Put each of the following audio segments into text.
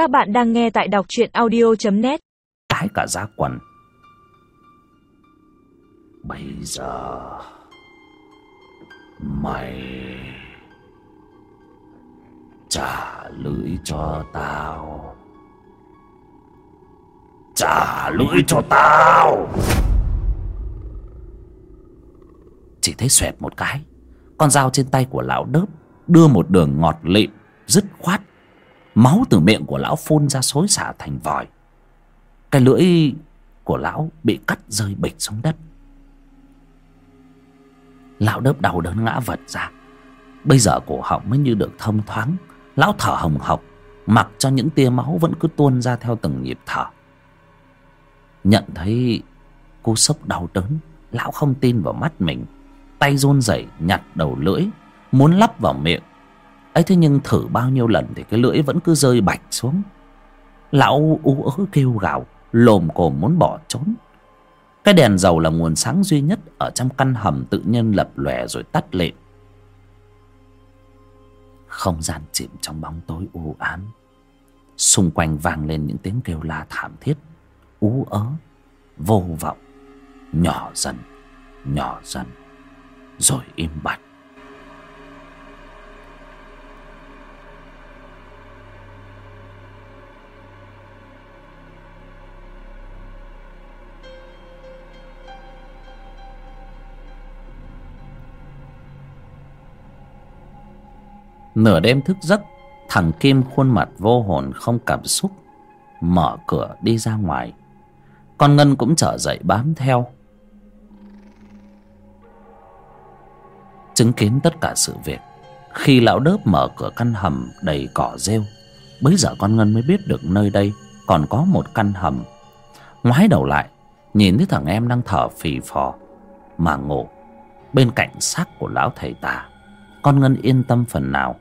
Các bạn đang nghe tại đọc truyện audio.net Cái cả giá quần. Bây giờ, Mày Trả lưỡi cho tao. Trả lưỡi cho tao. Chỉ thấy xoẹt một cái. Con dao trên tay của lão đớp Đưa một đường ngọt lịm, Dứt khoát Máu từ miệng của lão phun ra xối xả thành vòi. Cái lưỡi của lão bị cắt rơi bịch xuống đất. Lão đớp đau đớn ngã vật ra. Bây giờ cổ họng mới như được thông thoáng. Lão thở hồng hộc, Mặc cho những tia máu vẫn cứ tuôn ra theo từng nhịp thở. Nhận thấy cú sốc đau đớn, Lão không tin vào mắt mình. Tay run rẩy nhặt đầu lưỡi, Muốn lắp vào miệng ấy thế nhưng thử bao nhiêu lần Thì cái lưỡi vẫn cứ rơi bạch xuống. Lão ú ớ kêu gào, Lồm cồm muốn bỏ trốn. Cái đèn dầu là nguồn sáng duy nhất Ở trong căn hầm tự nhiên lập lòe rồi tắt lịm Không gian chìm trong bóng tối u ám. Xung quanh vang lên những tiếng kêu la thảm thiết. Ú ớ, Vô vọng, Nhỏ dần Nhỏ dần, Rồi im bặt. Nửa đêm thức giấc, Thằng Kim khuôn mặt vô hồn không cảm xúc, Mở cửa đi ra ngoài. Con Ngân cũng trở dậy bám theo. Chứng kiến tất cả sự việc, Khi lão đớp mở cửa căn hầm đầy cỏ rêu, Bấy giờ con Ngân mới biết được nơi đây Còn có một căn hầm. Ngoái đầu lại, Nhìn thấy thằng em đang thở phì phò, Mà ngủ. Bên cạnh xác của lão thầy tà, Con Ngân yên tâm phần nào.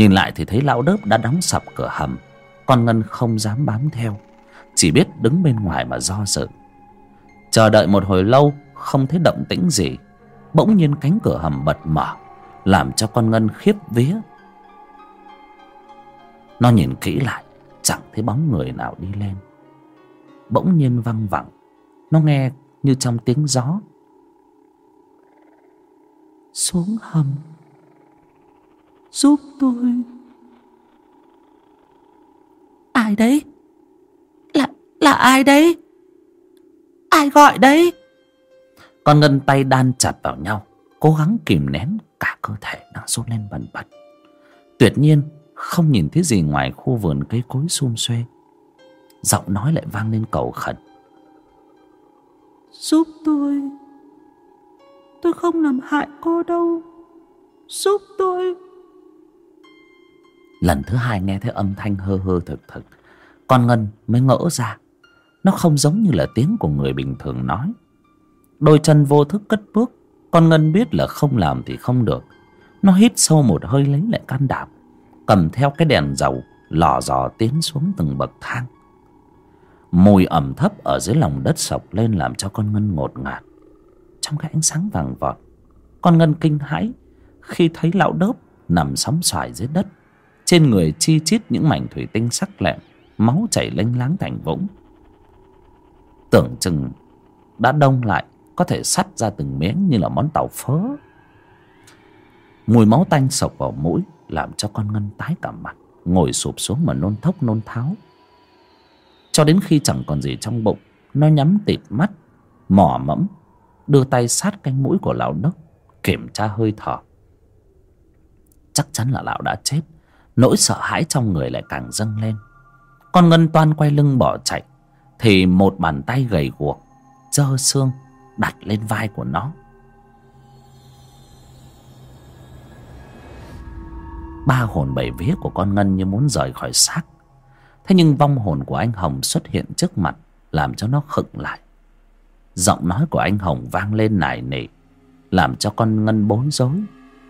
Nhìn lại thì thấy lão đớp đã đóng sập cửa hầm, Con Ngân không dám bám theo, Chỉ biết đứng bên ngoài mà do dự. Chờ đợi một hồi lâu, Không thấy động tĩnh gì, Bỗng nhiên cánh cửa hầm bật mở, Làm cho con Ngân khiếp vía. Nó nhìn kỹ lại, Chẳng thấy bóng người nào đi lên. Bỗng nhiên văng vẳng, Nó nghe như trong tiếng gió. Xuống hầm. Giúp tôi. Ai đấy? Là là ai đấy? Ai gọi đấy? Con ngân tay đan chặt vào nhau Cố gắng kìm nén cả cơ thể đang sốt lên bần bật. Tuyệt nhiên không nhìn thấy gì ngoài khu vườn cây cối xum xuê. Giọng nói lại vang lên cầu khẩn. Giúp tôi. Tôi không làm hại cô đâu. Giúp tôi Lần thứ hai nghe thấy âm thanh hơ hơ thực thực, Con Ngân mới ngỡ ra. Nó không giống như là tiếng của người bình thường nói. Đôi chân vô thức cất bước, Con Ngân biết là không làm thì không được. Nó hít sâu một hơi lấy lại can đảm, Cầm theo cái đèn dầu, Lò dò tiến xuống từng bậc thang. Mùi ẩm thấp ở dưới lòng đất sộc lên Làm cho con Ngân ngột ngạt. Trong cái ánh sáng vàng vọt, Con Ngân kinh hãi Khi thấy lão đớp nằm sóng xoài dưới đất trên người chi chít những mảnh thủy tinh sắc lẹm, máu chảy lênh láng thành vũng. Tưởng chừng đã đông lại, có thể sắt ra từng miếng như là món tàu phớ. Mùi máu tanh sộc vào mũi, làm cho con ngân tái cả mặt, ngồi sụp xuống mà nôn thốc nôn tháo. Cho đến khi chẳng còn gì trong bụng, nó nhắm tịt mắt mỏ mẫm, đưa tay sát cánh mũi của lão đốc kiểm tra hơi thở. Chắc chắn là lão đã chết nỗi sợ hãi trong người lại càng dâng lên. Con ngân toan quay lưng bỏ chạy, thì một bàn tay gầy guộc, dơ xương, đặt lên vai của nó. Ba hồn bảy vía của con ngân như muốn rời khỏi xác. Thế nhưng vong hồn của anh hồng xuất hiện trước mặt, làm cho nó khựng lại. Giọng nói của anh hồng vang lên nài nỉ làm cho con ngân bối rối,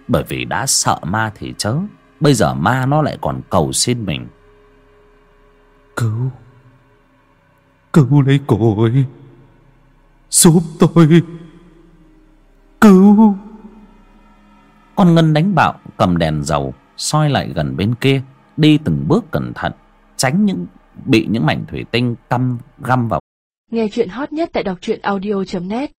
bởi vì đã sợ ma thì chớ. Bây giờ ma nó lại còn cầu xin mình. Cứu. Cứu lấy cô ấy. Giúp tôi. Cứu. Con Ngân đánh bạo cầm đèn dầu soi lại gần bên kia Đi từng bước cẩn thận tránh những bị những mảnh thủy tinh căm găm vào. Nghe chuyện hot nhất tại đọc truyện audio.net